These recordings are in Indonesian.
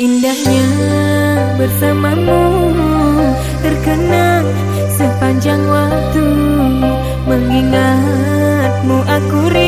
Indahnya bersamamu. Terkenang sepanjang waktu Mengingatmu aku rindu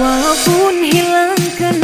Walaupun hilangkan